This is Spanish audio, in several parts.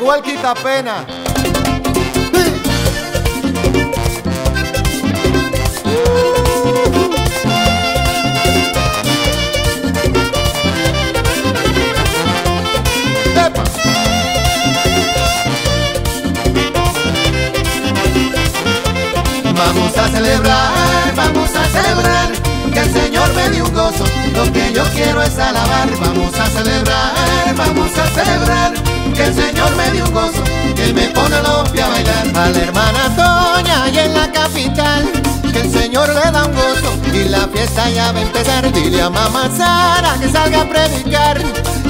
Llegó el quitapena. Vamos a celebrar, vamos a celebrar que el Señor me dio un gozo. Lo que yo quiero es alabar. Vamos a celebrar, vamos a celebrar que el Señor me dio un gozo. Que Él me pone los pies a bailar. A la hermana Toña y en la capital que el Señor le da un gozo y la fiesta ya va a empezar. Dile a mamá Sara que salga a predicar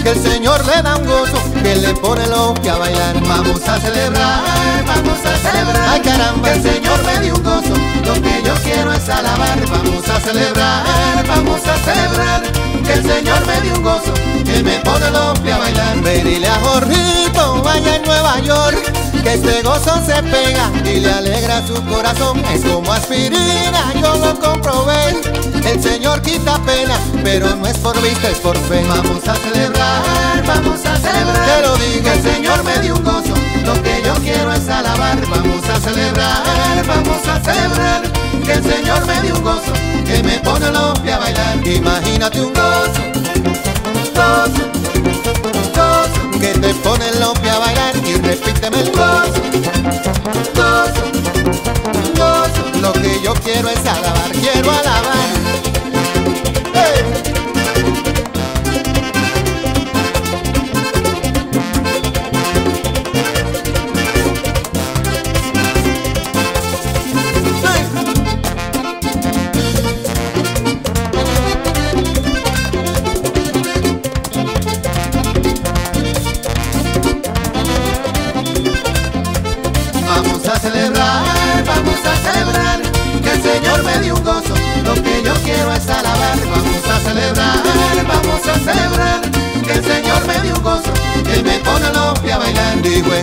que el Señor le da un gozo que le pone los pies a bailar. Vamos a celebrar, vamos a celebrar. Ay, caramba. El Señor me dio un gozo. Lo que yo quiero es alabar. Vamos a celebrar, vamos a celebrar. Que el Señor me dio un gozo. Que me pone los pies a bailar. Ve dile a Jorrito, vaya en Nueva York, que este gozo se pega y le alegra su corazón. Es como aspirina, yo lo comprobé. El Señor quita pena, pero no es por vista, es por fe. Vamos a celebrar, vamos a celebrar. Te lo digo. Que el Señor me dio un gozo. Lo que yo quiero es alabar. Vamos a celebrar, vamos a celebrar. Que el Señor me dio un gozo. Que me pone los pies a bailar. Imagínate un gozo, Gozo, gozo, que te pone los pies a bailar y repíteme el gozo, gozo, gozo. Lo que yo quiero es alabar, quiero alabar.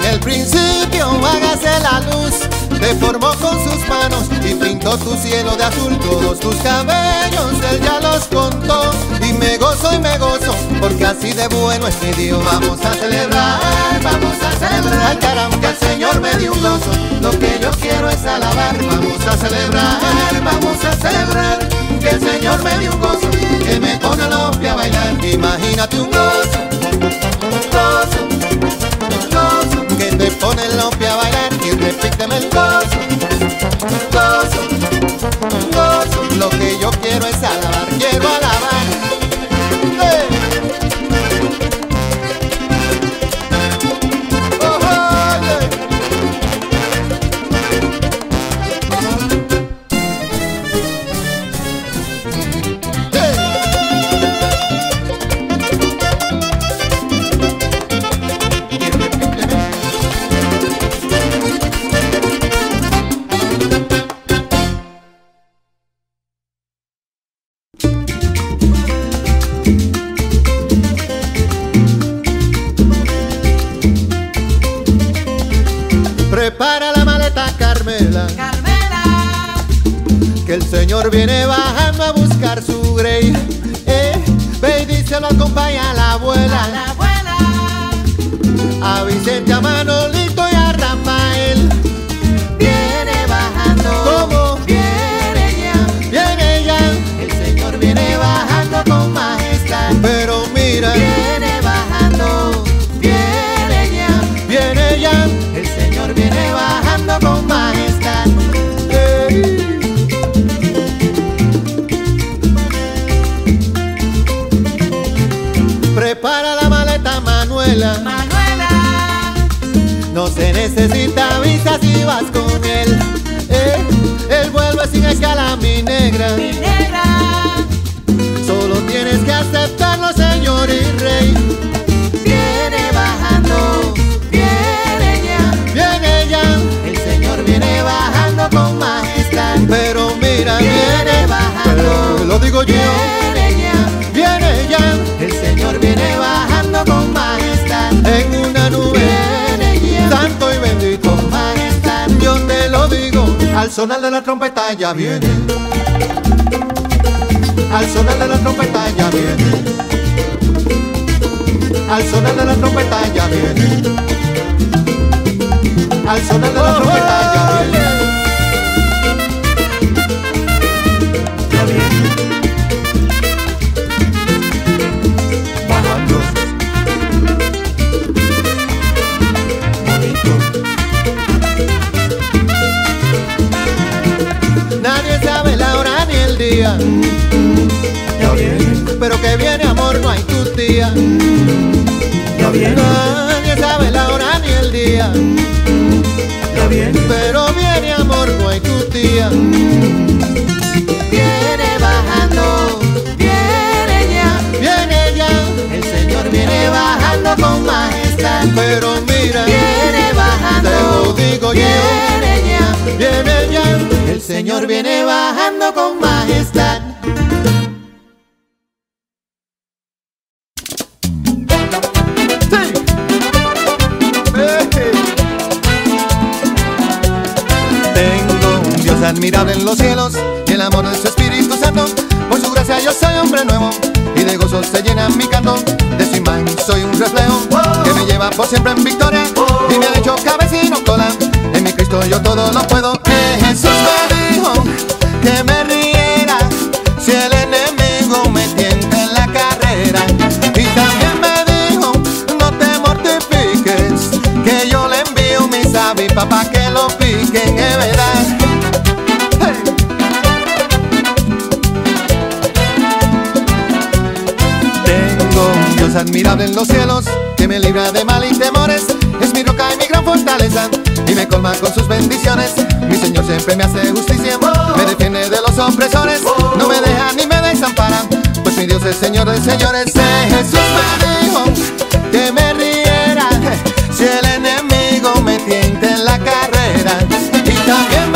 El principio, hágase la luz. Te formó con sus manos y pintó tu cielo de azul. Todos tus cabellos, él ya los contó. Y me gozo y me gozo, porque así de bueno es mi Dios. Vamos a celebrar, vamos a celebrar caramba. que el Señor me dio un gozo. Lo que yo quiero es alabar. Vamos a celebrar, vamos a celebrar que el Señor me dio un gozo. Que me pone los pies a bailar. Imagínate un Gozo, gozo, gozo, que te pone los pies a bailar y repíteme el gozo, gozo, gozo. Lo que yo quiero es alabar, el Señor viene bajando a buscar su grey. Eh, ve y díselo, acompaña a la a abuela, la abuela, a Vicente, a Manolito digo yo. viene ya. Viene ya, El Señor viene bajando con majestad, en una nube. viene ya Santo y bendito. con majestad, Yo te lo digo, al sonar de la trompeta ya viene. Al sonar de la trompeta ya viene. Al sonar de la trompeta ya viene. al sonar de la trompeta ya viene. Ya viene. pero que viene amor no hay tu tía. Ya viene. Nadie sabe la hora ni el día, Ya viene. pero viene amor no hay tu tía. Viene bajando, viene ya. Viene ya, El Señor viene bajando con majestad. pero mira, Viene te bajando, lo digo viene. Señor viene bajando con majestad. Tengo un Dios admirable en los cielos y el amor de su Espíritu Santo. Por su gracia yo soy hombre nuevo y de gozo se llena mi canto. De su imagen soy un reflejo que me lleva por siempre en victoria y me ha hecho cabecino cola. En mi Cristo yo todo lo puedo. Jesús que me riera si el enemigo me tienta en la carrera. Y también me dijo no te mortifiques que yo le envío mis avis papá que lo piquen, es verdad. Admirable en los cielos que me libra de mal y temores. Es mi roca y mi gran fortaleza y me colma con sus bendiciones. Mi Señor siempre me hace justicia, me defiende de los opresores, no me deja ni me desampara. Pues mi Dios es Señor de señores. Eh, Jesús me dijo que me riera si el enemigo me tienta en la carrera. Y también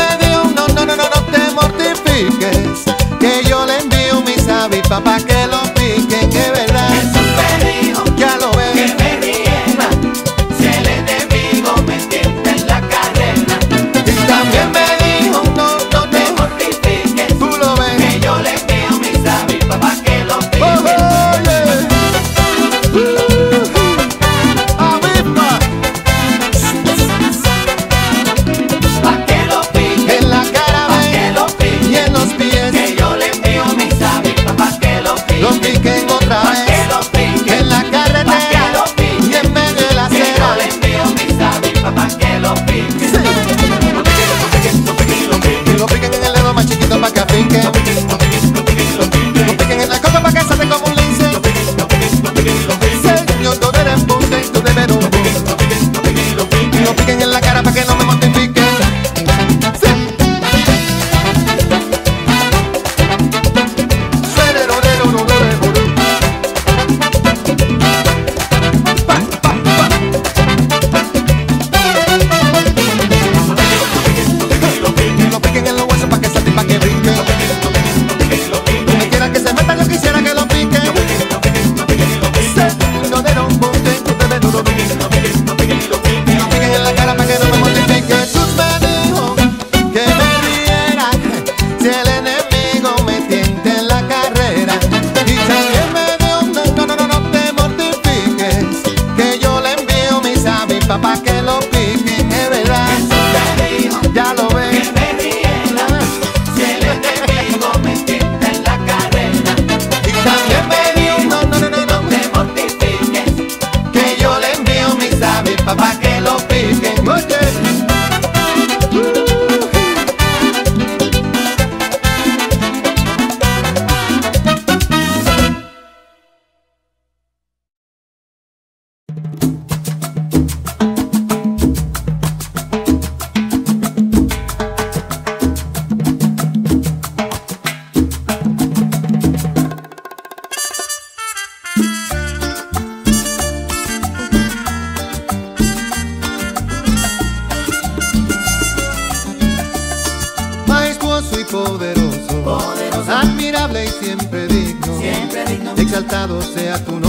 Sea tu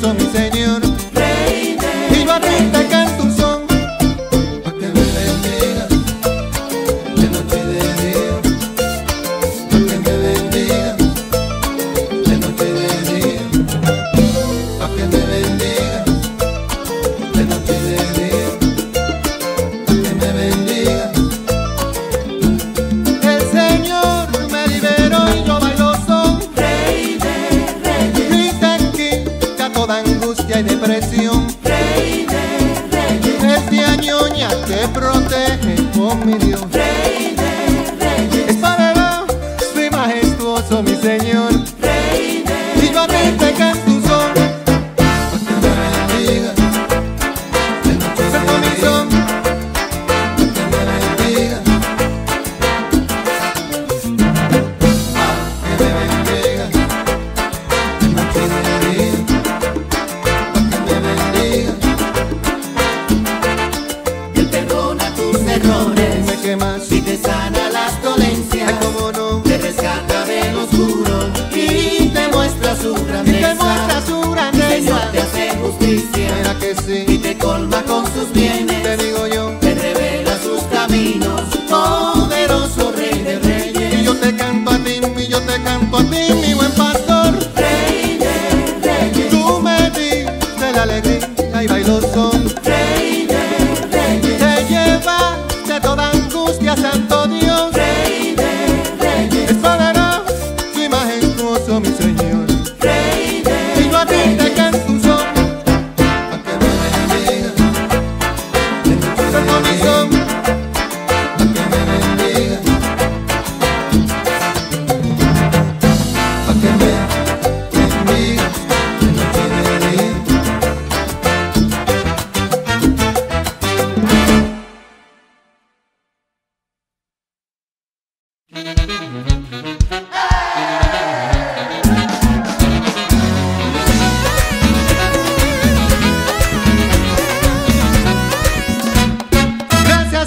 majestuoso, mi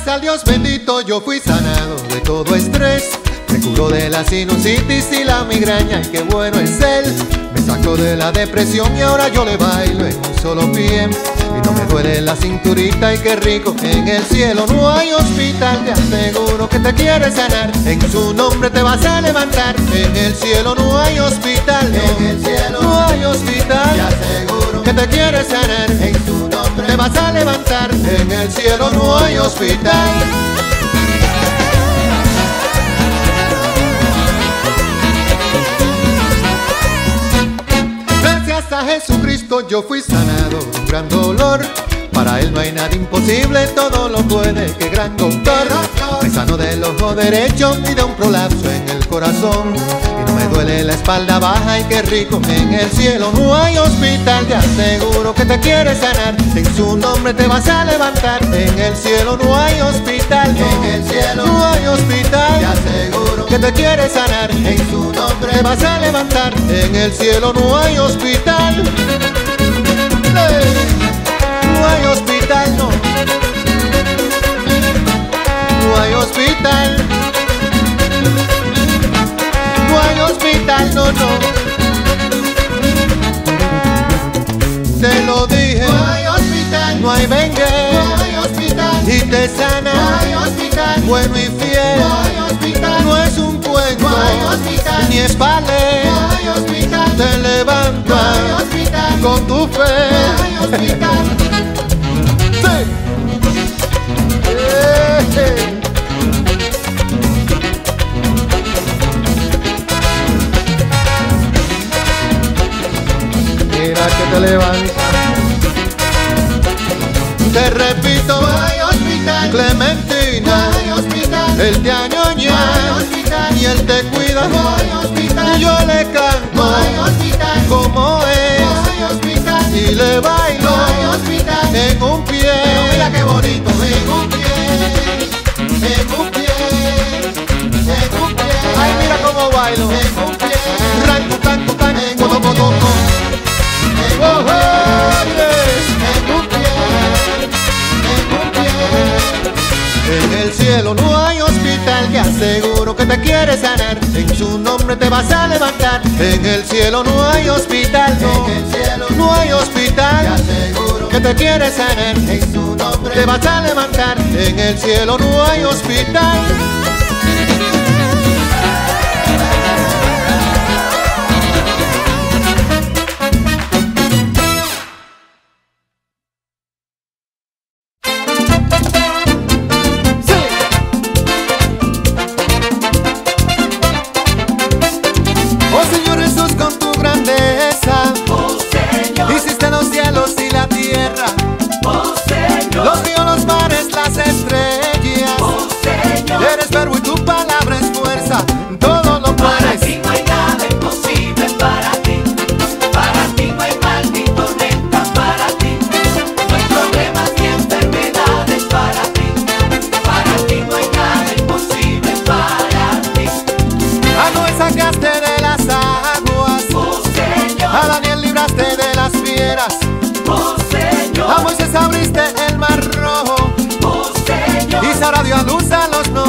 Gracias al Dios bendito yo fui sanado de todo estrés. Me curó de la sinusitis y la migraña y qué bueno es Él. Me sacó de la depresión y ahora yo le bailo en un solo pie. Y no me duele la cinturita y qué rico. En el cielo no hay hospital, te aseguro que te quiere sanar. En su nombre te vas a levantar. En el cielo no hay hospital, no. En el cielo no hay hospital. Te aseguro que te quiere sanar. en su Te vas a levantar, en el cielo no hay hospital. Gracias a Jesucristo yo fui sanado un gran dolor. Para él no hay nada imposible, todo lo puede, que gran doctor. Me sano del ojo derecho y de un prolapso en el corazón. Me duele la espalda baja y qué rico, en el cielo no hay hospital. Te aseguro que te quiere sanar, en su nombre te vas a levantar. En el cielo no hay hospital, no. En el cielo no hay hospital. Te aseguro que te quiere sanar, en su nombre te vas a levantar. En el cielo no hay hospital. Bueno y fiel. no es un cuento. Ni es hospital, Te no hay levanta hospital, con tu fe. Mira que te levanta. Te repito, hay hospital, voy él te añoña, y él te cuida, voy yo le canto, como es, voy y le bailo, voy en un pie, Pero mira qué bonito, en un pie, en un pie, en un pie, ay mira cómo bailo, en un pie, quiere sanar, en su nombre te vas a levantar. En el cielo no hay hospital, no, en el cielo no hay hospital. Te que te quiere sanar, en su nombre te vas a levantar. En el cielo no hay hospital. luz a los no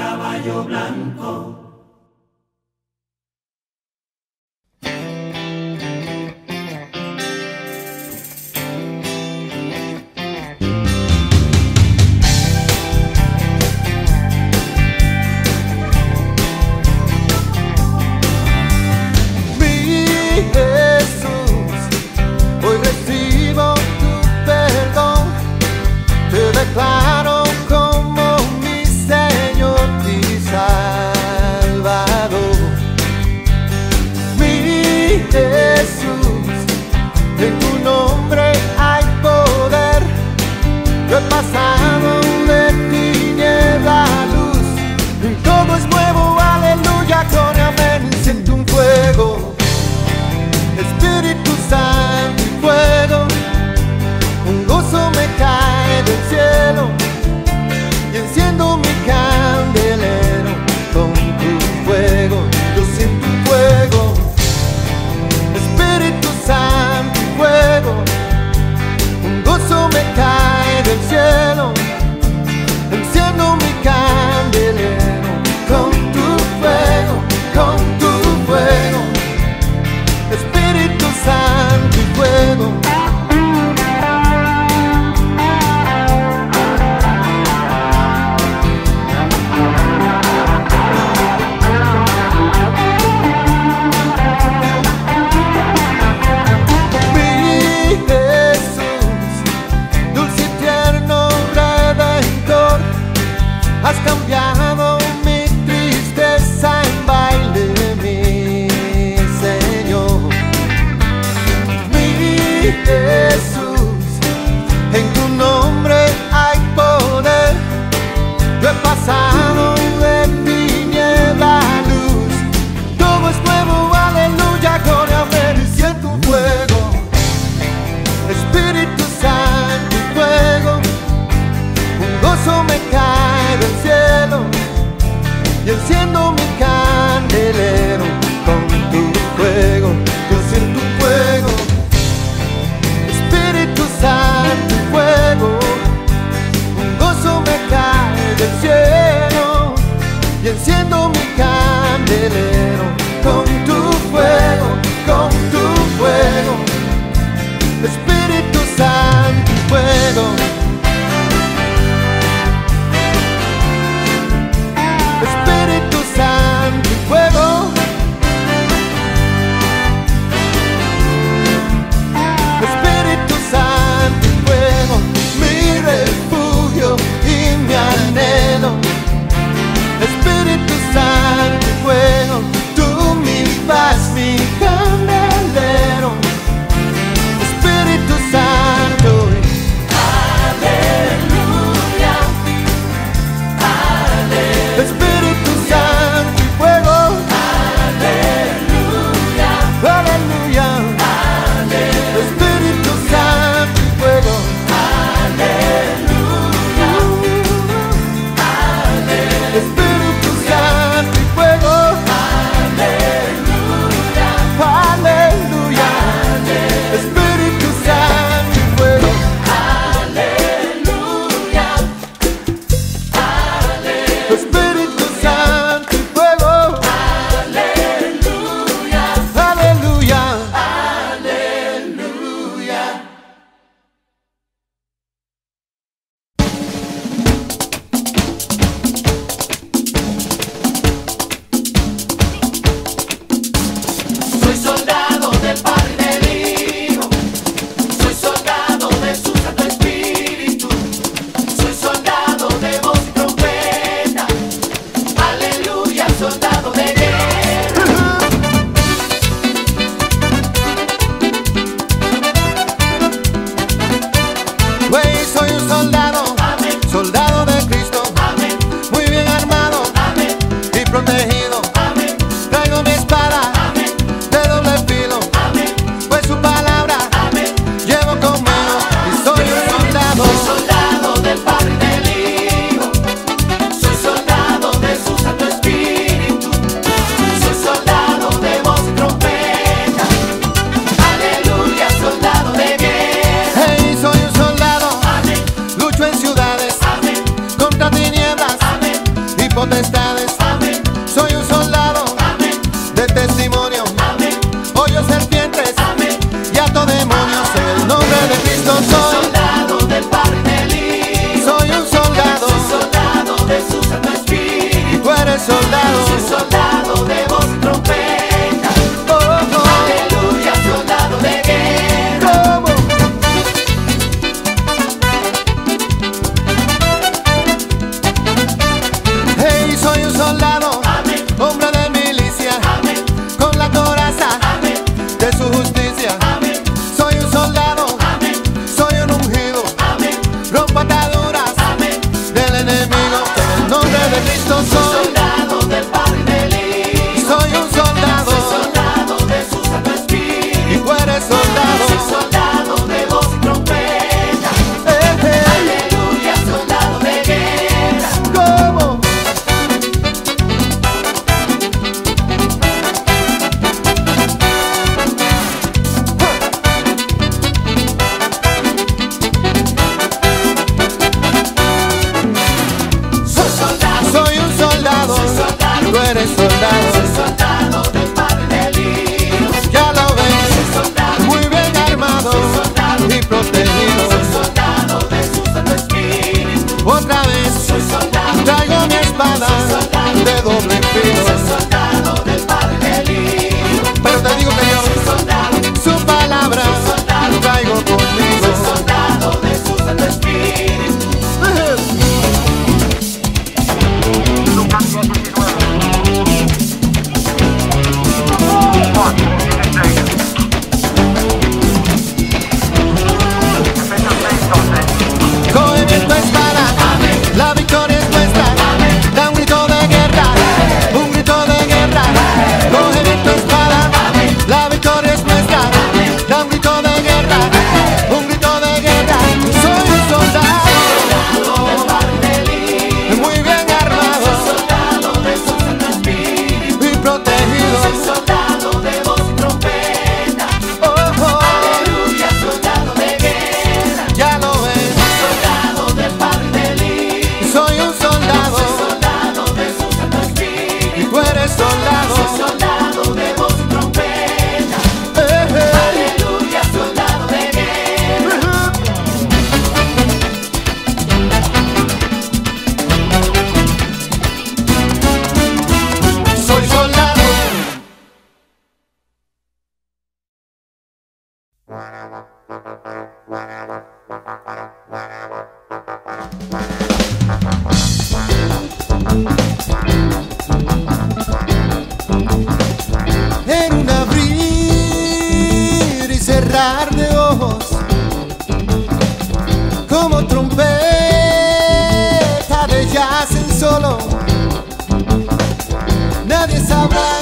caballo blanco. living palabras.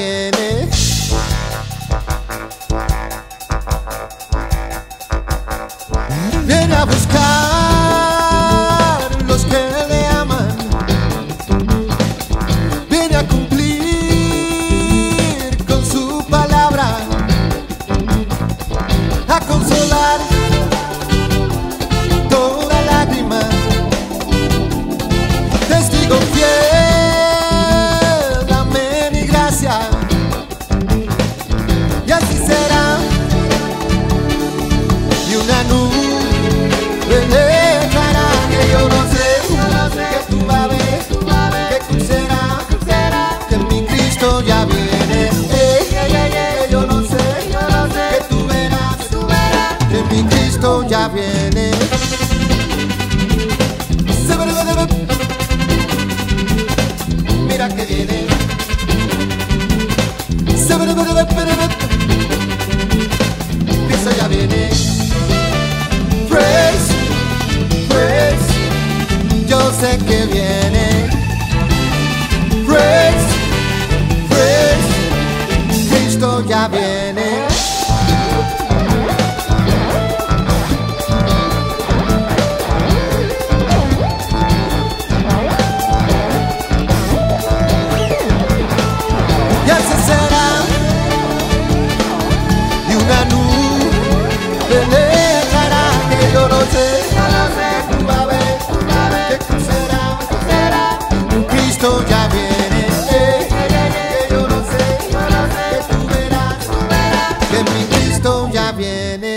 viene. Esté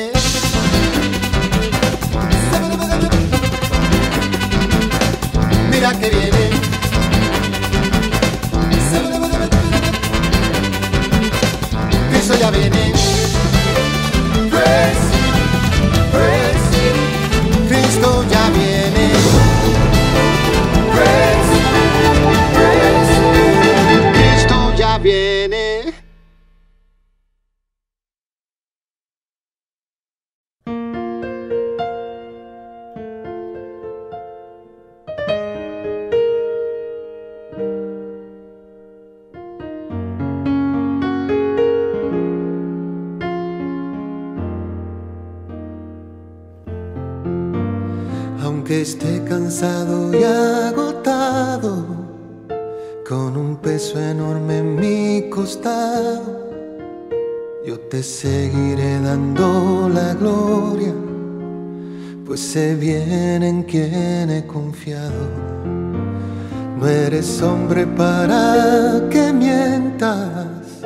eres hombre para que mientas,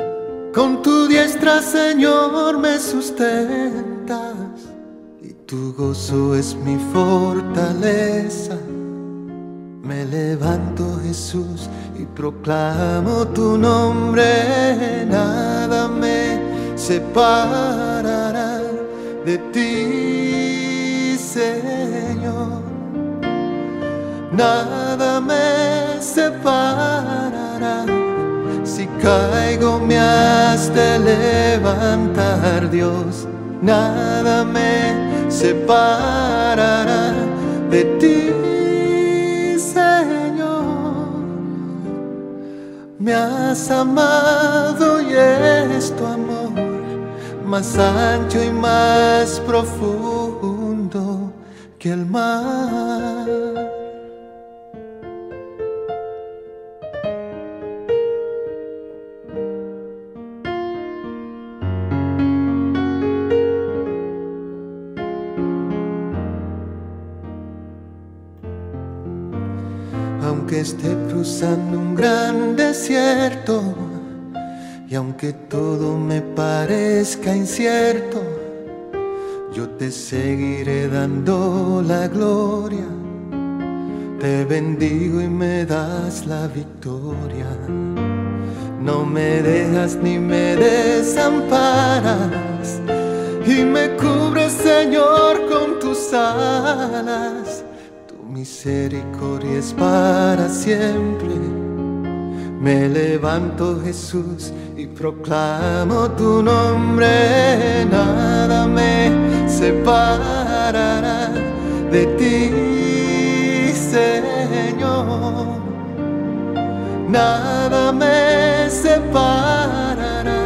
con tu diestra, Señor, me sustentas tu gozo es mi fortaleza. Me levanto Jesús y proclamo tu nombre. Nada me separará de ti, Señor. Nada me separará. Si caigo me has de levantar, Dios. Nada me separará de ti, Señor. Me has amado y es tu amor más ancho y más profundo que el mar. Aunque esté cruzando un gran desierto, y aunque todo me parezca incierto, yo te seguiré dando la gloria. Te bendigo y me das la victoria. No me dejas ni me desamparas y me cubres, Señor, con tus alas. Misericordia para siempre. Me levanto, Jesús, y proclamo tu nombre. Nada me separará de ti, Señor. Nada me separará.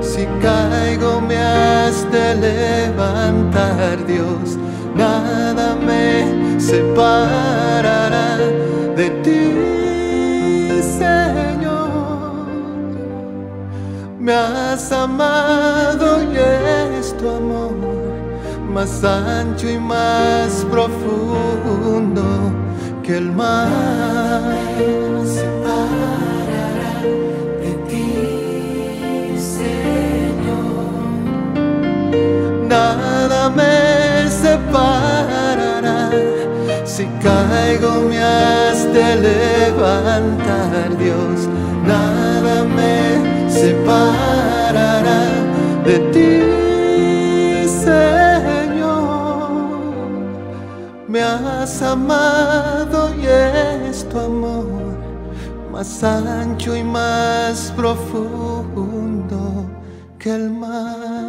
Si caigo me has de levantar, Dios. Nada me separará de ti, Señor. Me has amado y es tu amor más ancho y más profundo que el mar. separará de ti, Señor. Nada me separará. Si caigo me has de levantar, Dios. Nada me separará de ti, Señor. Me has amado y es tu amor más ancho y más profundo que el mar.